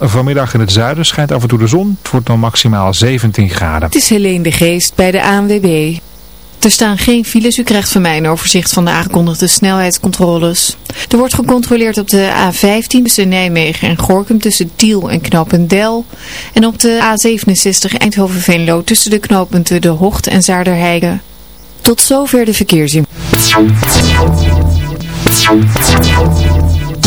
Vanmiddag in het zuiden schijnt af en toe de zon. Het wordt dan maximaal 17 graden. Het is Helene de Geest bij de ANWB. Er staan geen files. U krijgt van mij een overzicht van de aangekondigde snelheidscontroles. Er wordt gecontroleerd op de A15 tussen Nijmegen en Gorkum tussen Tiel en Knopendel. En op de A67 Eindhoven-Veenlo tussen de knooppunten De Hocht en Zaarderheide. Tot zover de verkeersin.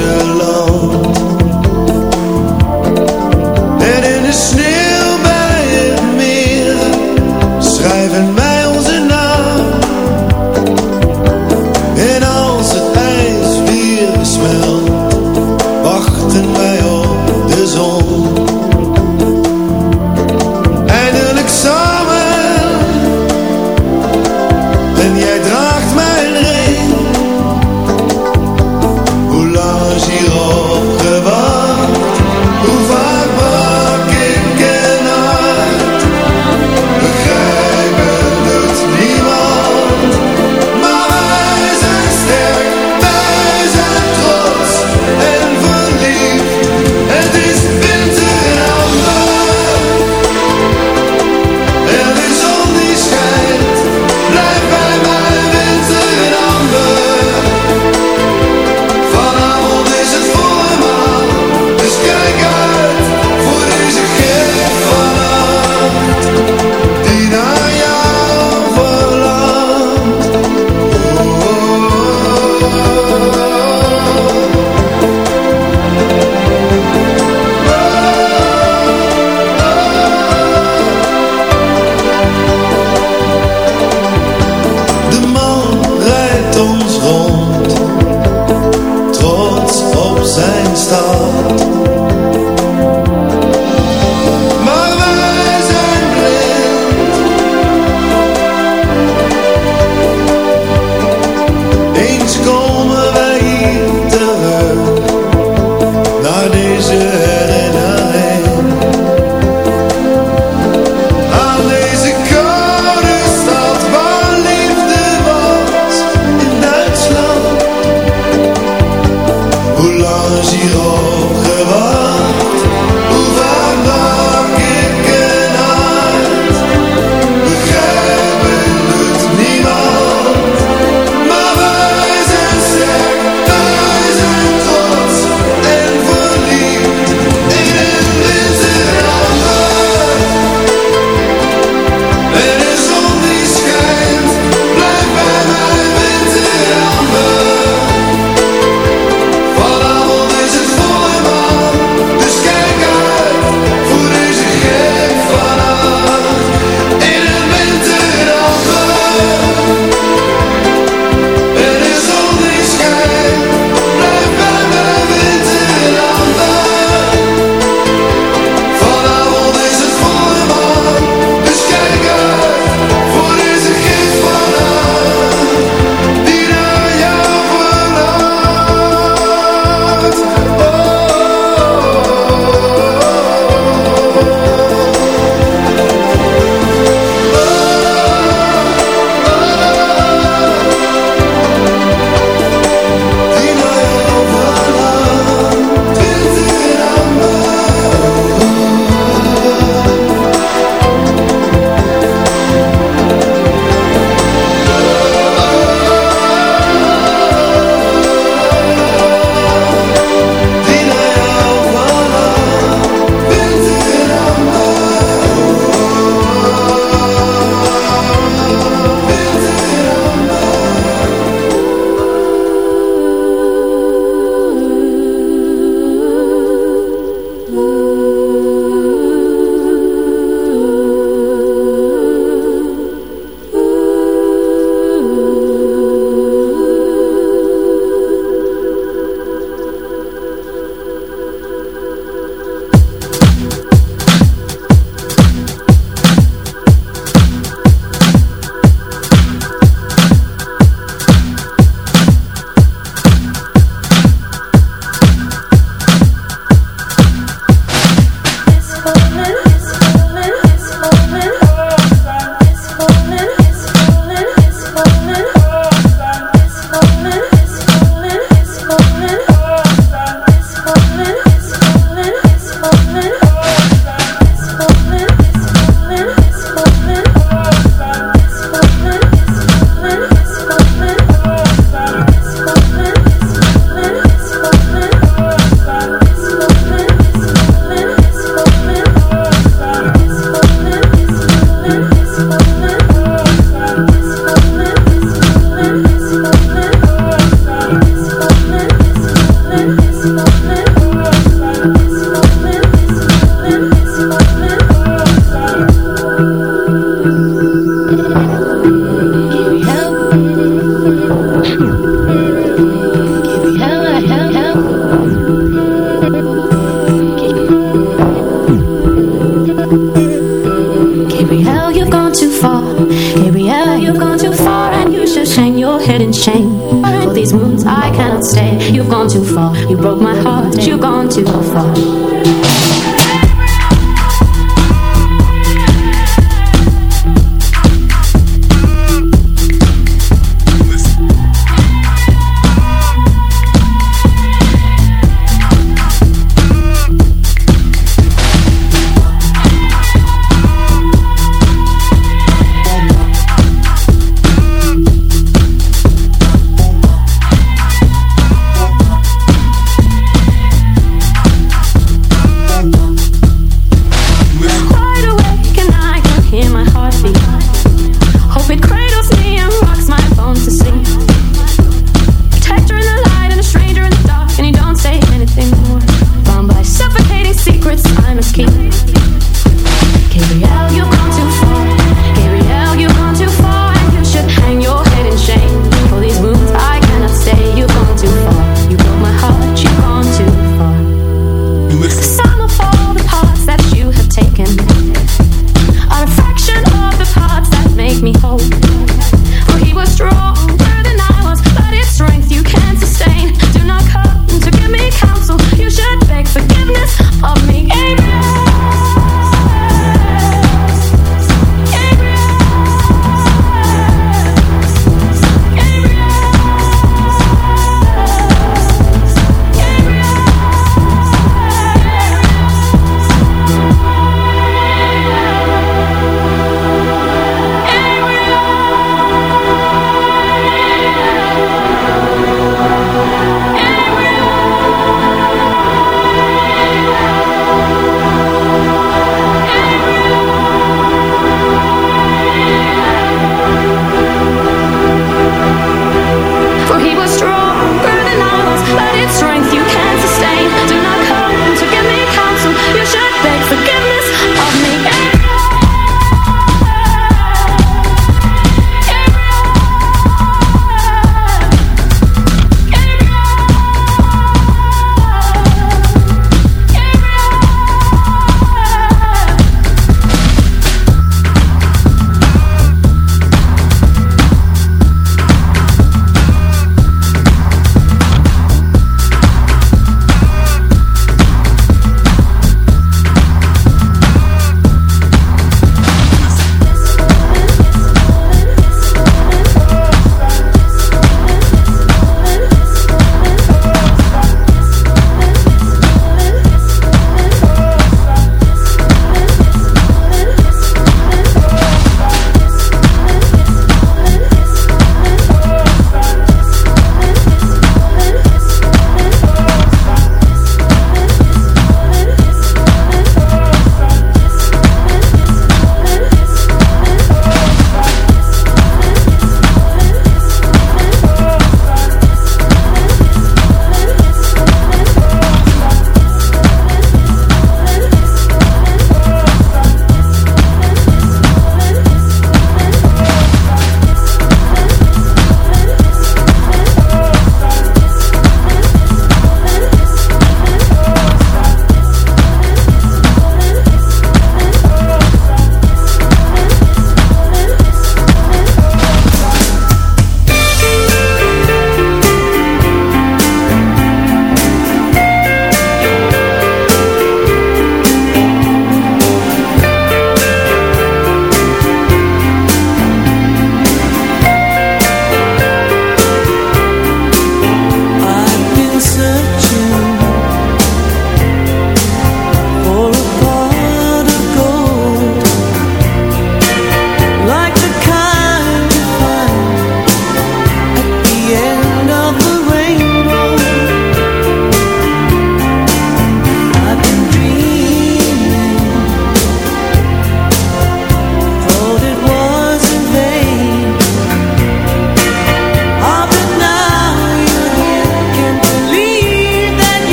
Yeah.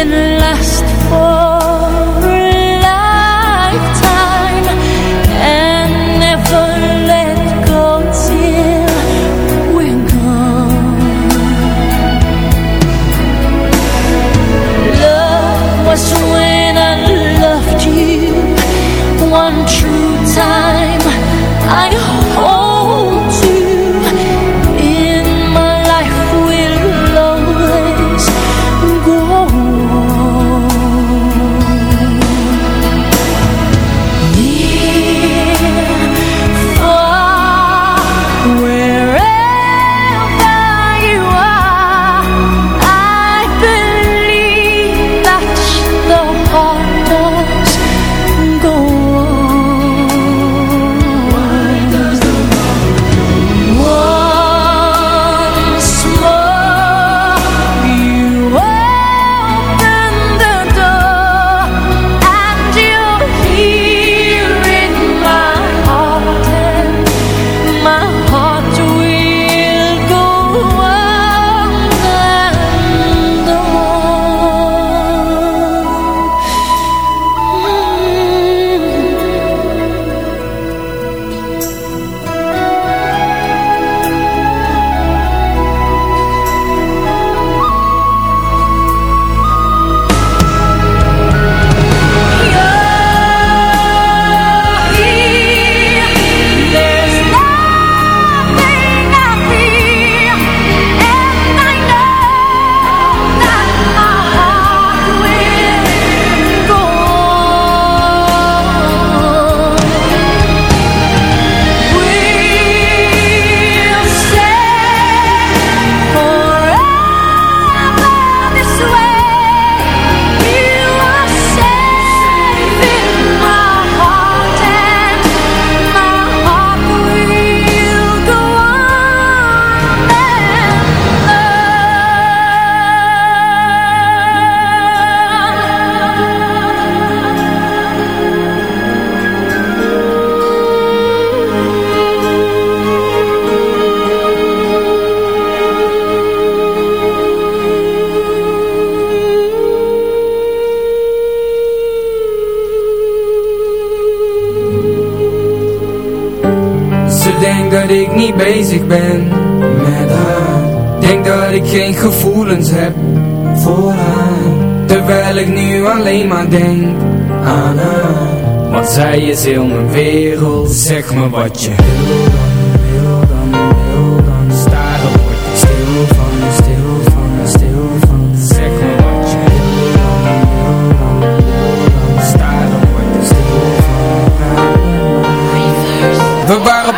in gevoelens heb voor haar Terwijl ik nu alleen maar denk aan haar. Want zij is heel mijn wereld Zeg me wat je wil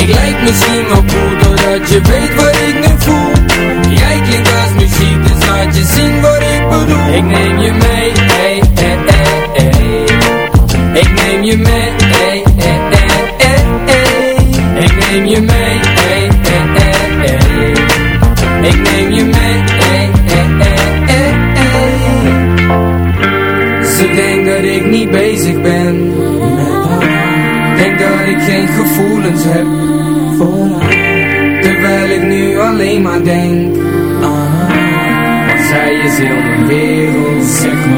Ik lijk misschien wel cool Doordat je weet wat ik nu voel Jij klinkt als muziek Dus laat je zien wat ik bedoel Ik neem je mee, ey, ey, ey, ey. Ik neem je mee, ey, ey, ey, ey, ey. Ik neem je mee, ey, ey, ey, ey. Ik neem je mee, ey, ey, ey, ey, ey. Ze denkt dat ik niet bezig ben geen gevoelens heb Terwijl ik nu alleen maar denk aan haar Want zij is heel mijn wereld Zeg me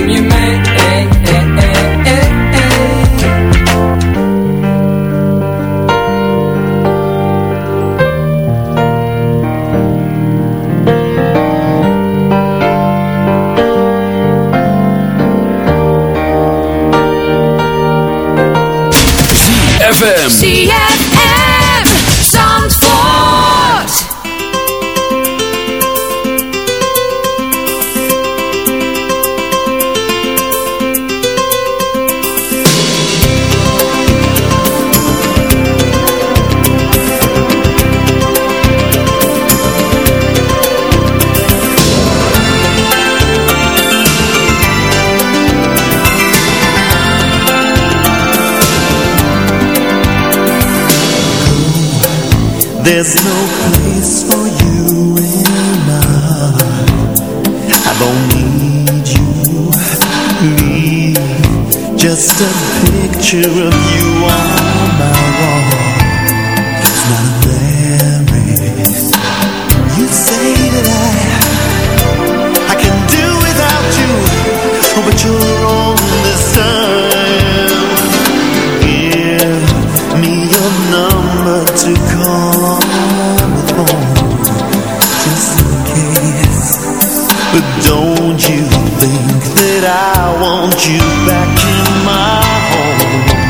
ZFM. There's no place for you in my heart. I don't need you. Leave just a picture of want you back in my home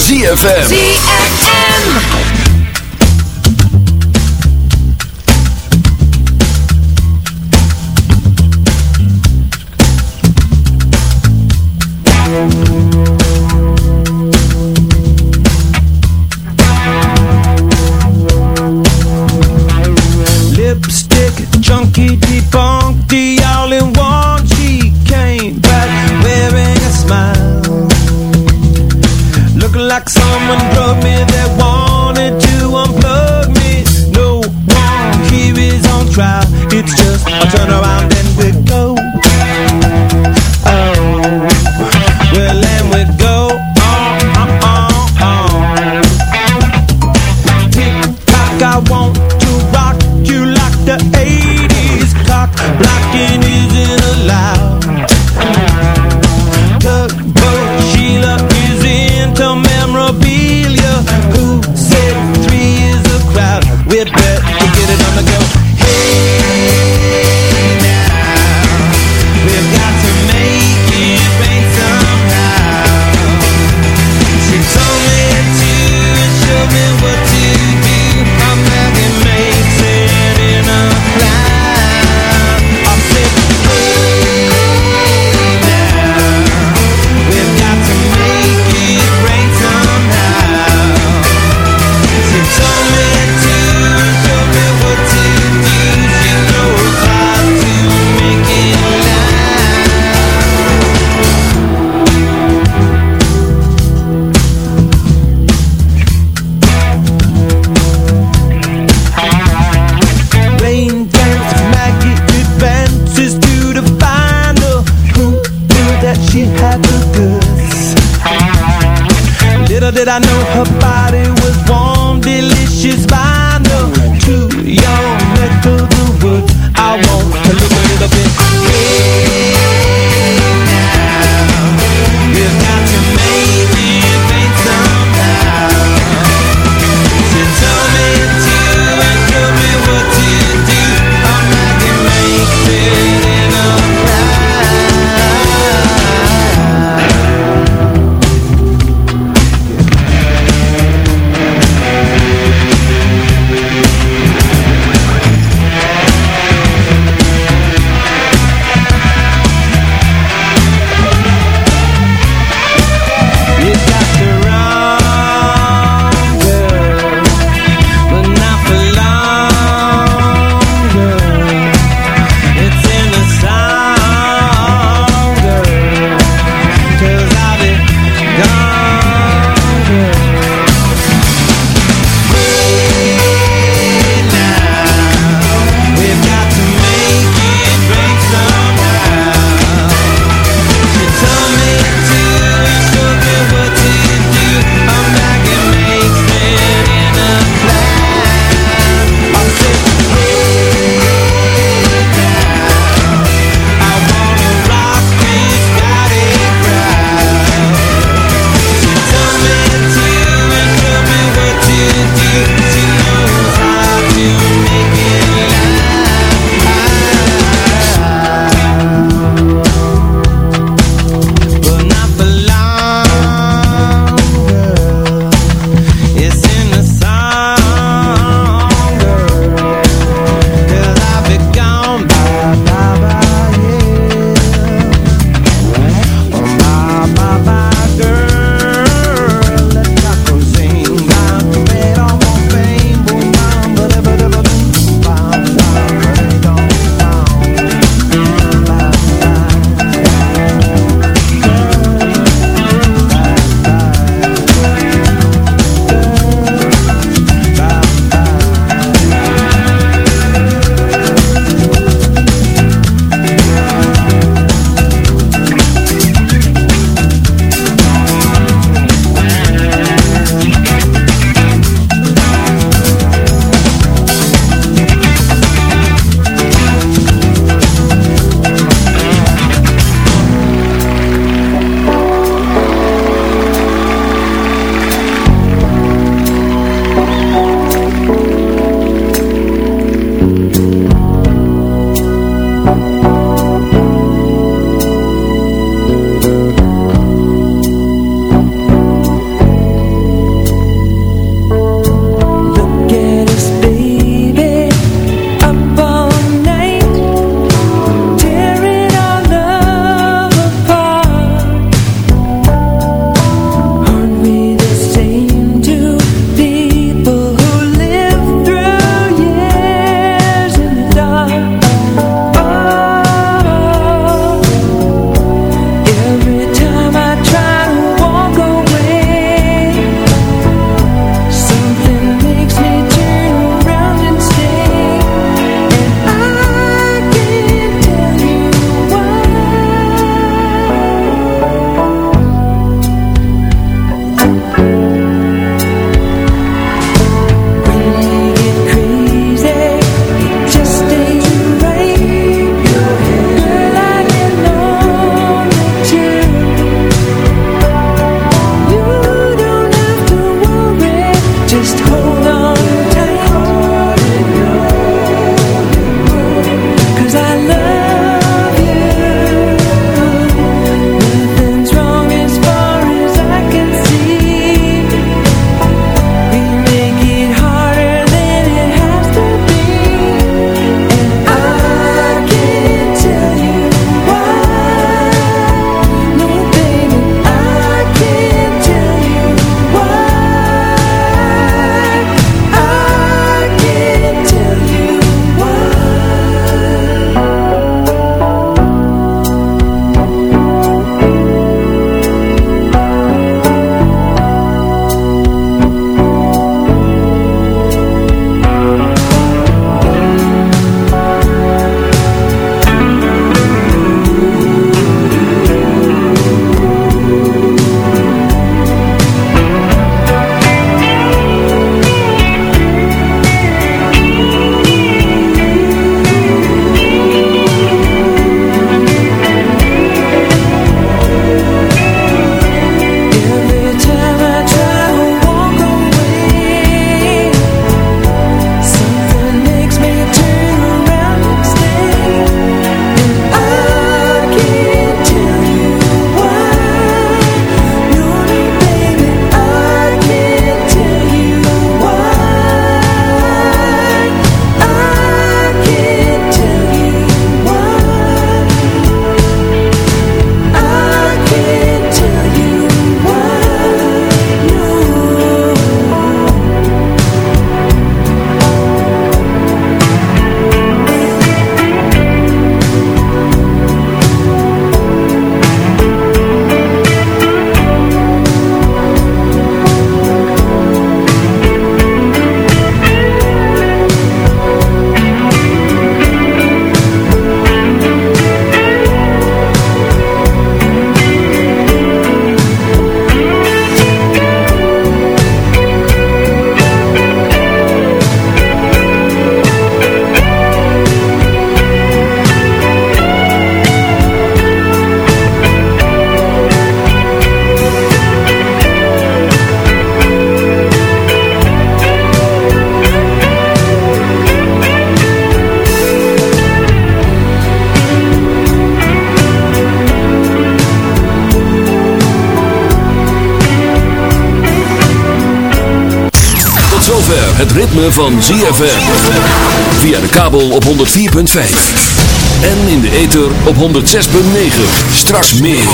ZFM. ZFM. Van ZFM. Via de kabel op 104.5. En in de ether op 106.9. Straks meer.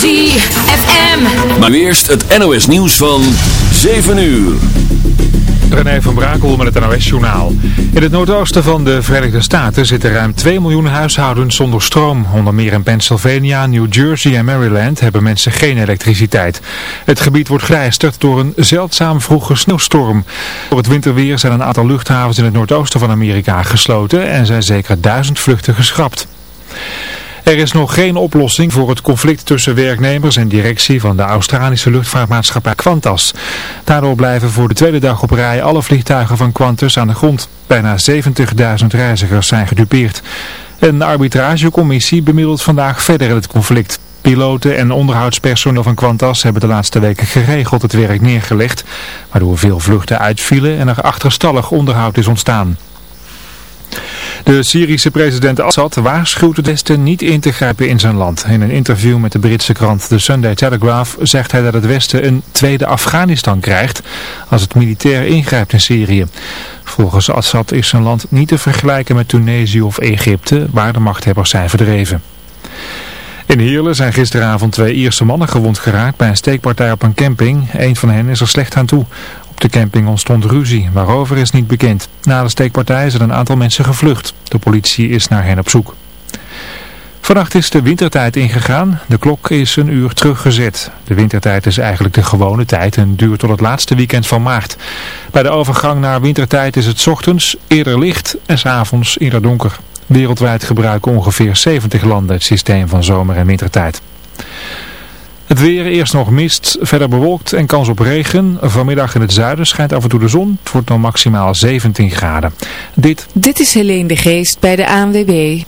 ZFM. Maar nu eerst het NOS nieuws van 7 uur. René van Brakel met het NOS-journaal. In het noordoosten van de Verenigde Staten zitten ruim 2 miljoen huishoudens zonder stroom. Onder meer in Pennsylvania, New Jersey en Maryland hebben mensen geen elektriciteit. Het gebied wordt grijsterd door een zeldzaam vroege sneeuwstorm. Door het winterweer zijn een aantal luchthavens in het noordoosten van Amerika gesloten en zijn zeker duizend vluchten geschrapt. Er is nog geen oplossing voor het conflict tussen werknemers en directie van de Australische luchtvaartmaatschappij Qantas. Daardoor blijven voor de tweede dag op rij alle vliegtuigen van Qantas aan de grond. Bijna 70.000 reizigers zijn gedupeerd. Een arbitragecommissie bemiddelt vandaag verder het conflict. Piloten en onderhoudspersoneel van Qantas hebben de laatste weken geregeld het werk neergelegd, waardoor veel vluchten uitvielen en er achterstallig onderhoud is ontstaan. De Syrische president Assad waarschuwt het Westen niet in te grijpen in zijn land. In een interview met de Britse krant The Sunday Telegraph zegt hij dat het Westen een tweede Afghanistan krijgt als het militair ingrijpt in Syrië. Volgens Assad is zijn land niet te vergelijken met Tunesië of Egypte, waar de machthebbers zijn verdreven. In Heerlen zijn gisteravond twee Ierse mannen gewond geraakt bij een steekpartij op een camping. Een van hen is er slecht aan toe. Op de camping ontstond ruzie, waarover is niet bekend. Na de steekpartij zijn een aantal mensen gevlucht. De politie is naar hen op zoek. Vannacht is de wintertijd ingegaan. De klok is een uur teruggezet. De wintertijd is eigenlijk de gewone tijd en duurt tot het laatste weekend van maart. Bij de overgang naar wintertijd is het ochtends eerder licht en 's avonds eerder donker. Wereldwijd gebruiken ongeveer 70 landen het systeem van zomer- en wintertijd. Het weer eerst nog mist, verder bewolkt en kans op regen. Vanmiddag in het zuiden schijnt af en toe de zon. Het wordt dan maximaal 17 graden. Dit, Dit is Helene de Geest bij de ANWB.